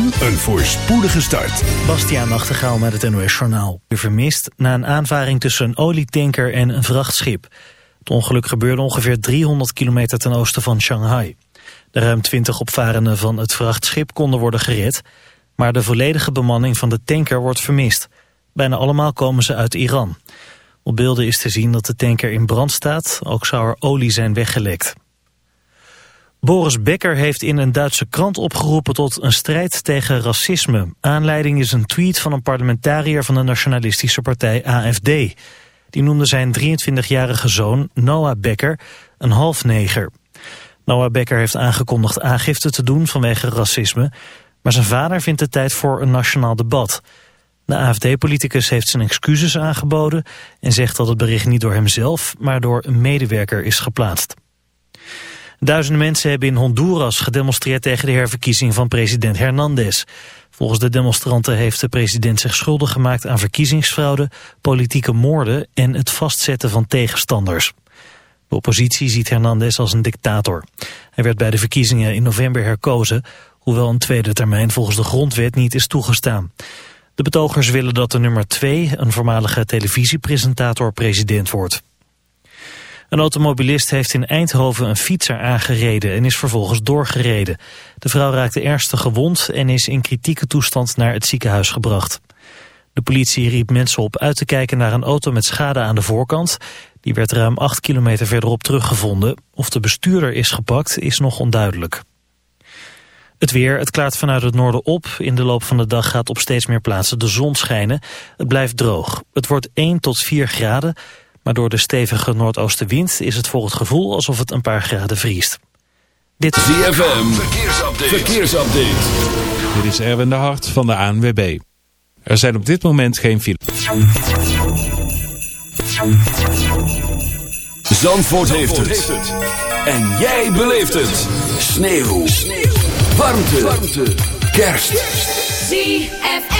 en een voorspoedige start. Bastiaan Nachtegaal met het NOS Journaal. Vermist na een aanvaring tussen een olietanker en een vrachtschip. Het ongeluk gebeurde ongeveer 300 kilometer ten oosten van Shanghai. De ruim 20 opvarenden van het vrachtschip konden worden gered... maar de volledige bemanning van de tanker wordt vermist. Bijna allemaal komen ze uit Iran. Op beelden is te zien dat de tanker in brand staat, ook zou er olie zijn weggelekt. Boris Becker heeft in een Duitse krant opgeroepen tot een strijd tegen racisme. Aanleiding is een tweet van een parlementariër van de nationalistische partij AFD. Die noemde zijn 23-jarige zoon Noah Becker een halfneger. Noah Becker heeft aangekondigd aangifte te doen vanwege racisme... maar zijn vader vindt het tijd voor een nationaal debat. De AFD-politicus heeft zijn excuses aangeboden... en zegt dat het bericht niet door hemzelf, maar door een medewerker is geplaatst. Duizenden mensen hebben in Honduras gedemonstreerd tegen de herverkiezing van president Hernandez. Volgens de demonstranten heeft de president zich schuldig gemaakt aan verkiezingsfraude, politieke moorden en het vastzetten van tegenstanders. De oppositie ziet Hernandez als een dictator. Hij werd bij de verkiezingen in november herkozen, hoewel een tweede termijn volgens de grondwet niet is toegestaan. De betogers willen dat de nummer 2, een voormalige televisiepresentator, president wordt. Een automobilist heeft in Eindhoven een fietser aangereden en is vervolgens doorgereden. De vrouw raakte ernstig gewond en is in kritieke toestand naar het ziekenhuis gebracht. De politie riep mensen op uit te kijken naar een auto met schade aan de voorkant. Die werd ruim 8 kilometer verderop teruggevonden. Of de bestuurder is gepakt is nog onduidelijk. Het weer, het klaart vanuit het noorden op. In de loop van de dag gaat op steeds meer plaatsen de zon schijnen. Het blijft droog. Het wordt 1 tot 4 graden. Maar door de stevige noordoostenwind is het voor het gevoel alsof het een paar graden vriest. Dit is ZFM, verkeersupdate. verkeersupdate. Dit is Erwin de Hart van de ANWB. Er zijn op dit moment geen files. Zandvoort, heeft, het. En jij beleeft het. Sneeuw. Sneeuw. Warmte. Warmte. Kerst. ZFM.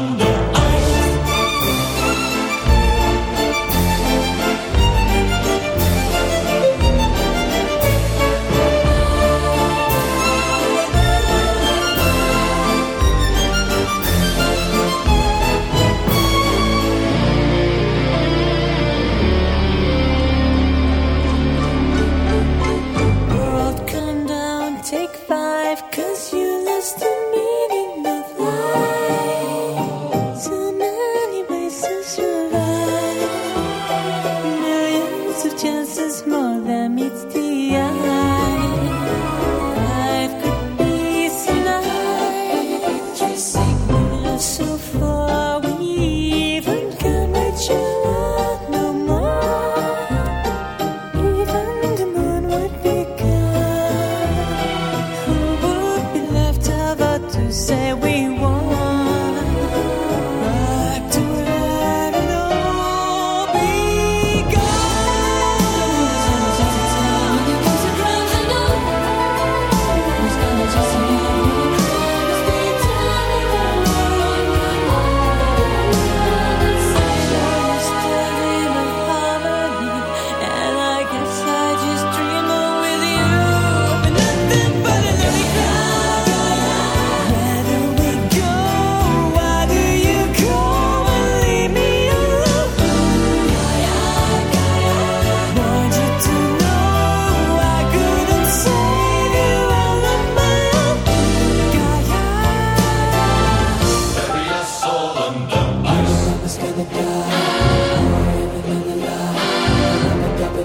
cuando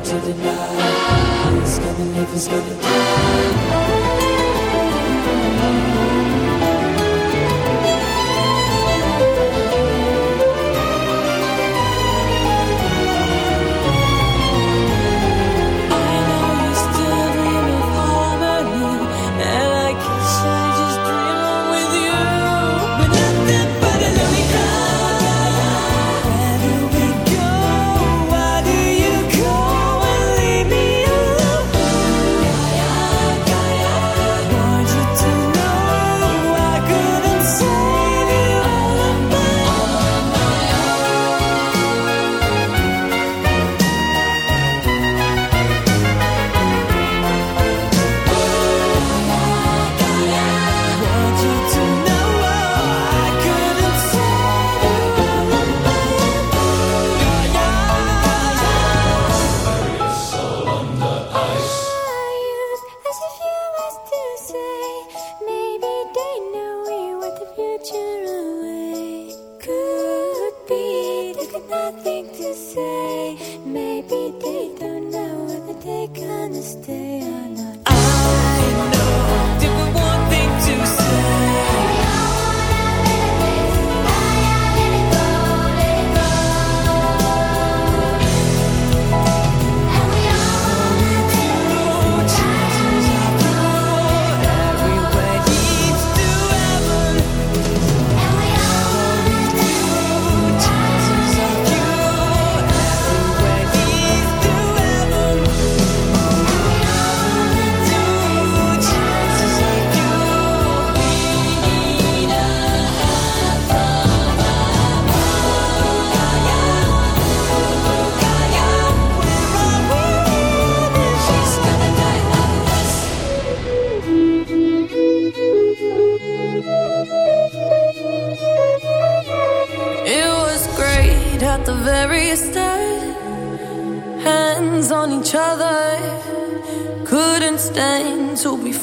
To the night. It's gonna live, gonna die?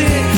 it.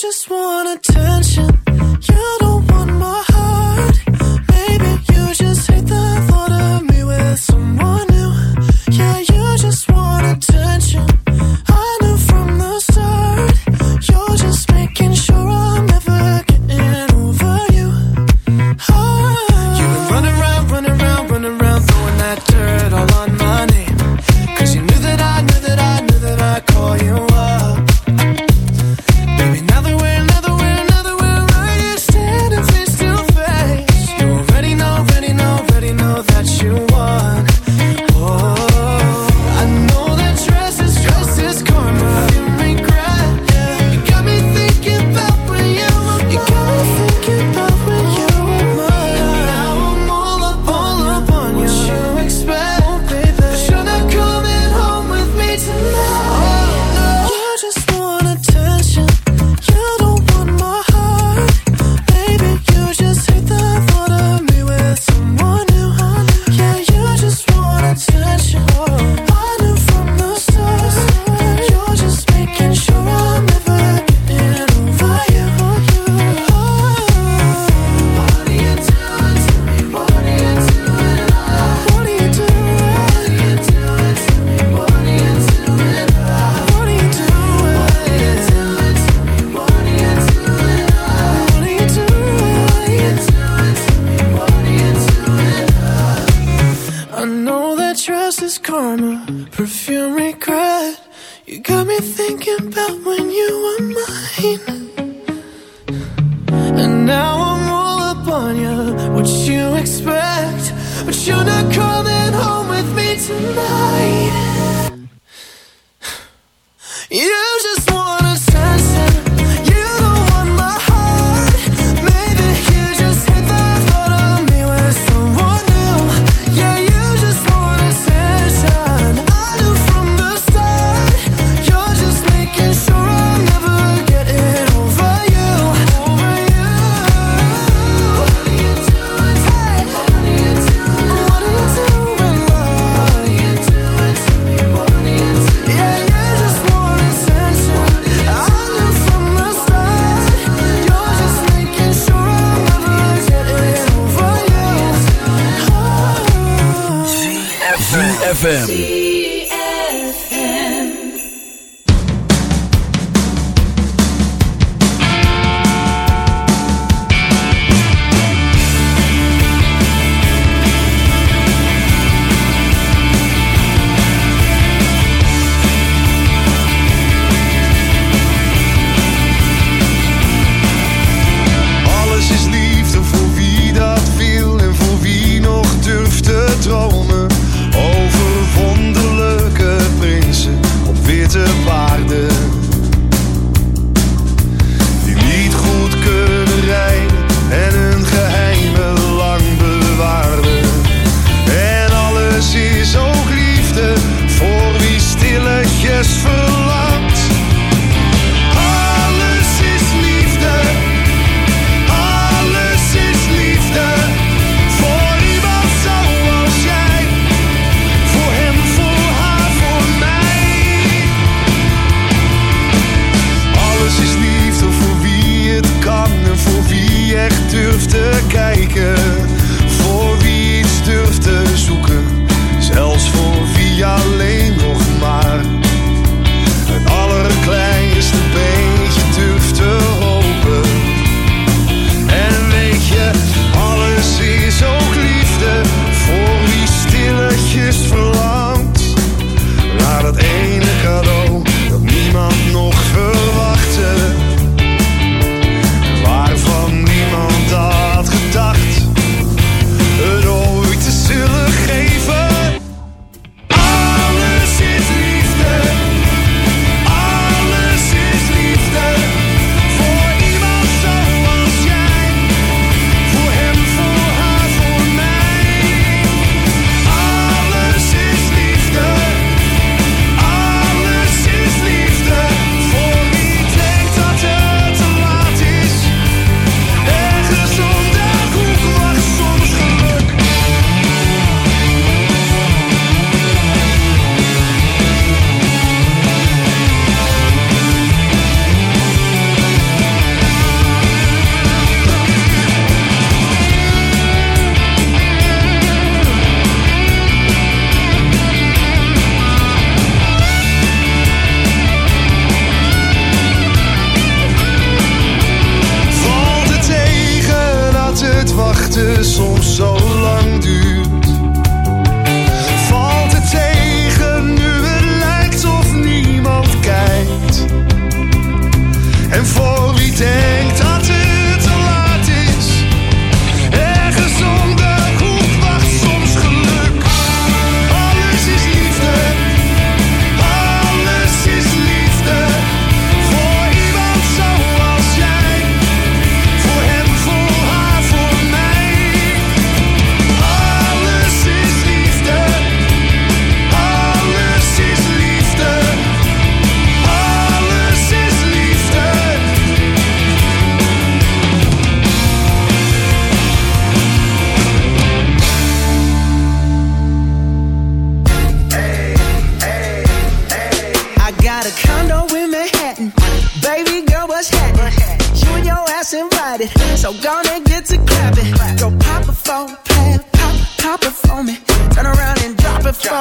just ZFM.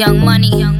young money, young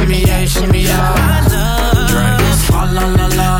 shimmy, yeah, shimmy, yeah, shimmy, yeah. Drink, swalla la la.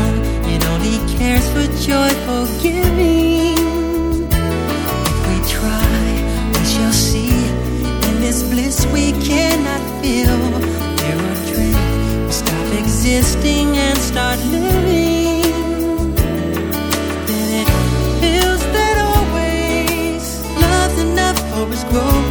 for joyful giving. If we try, we shall see. In this bliss we cannot feel. There are dreams. we stop existing and start living. Then it feels that always enough for us growing.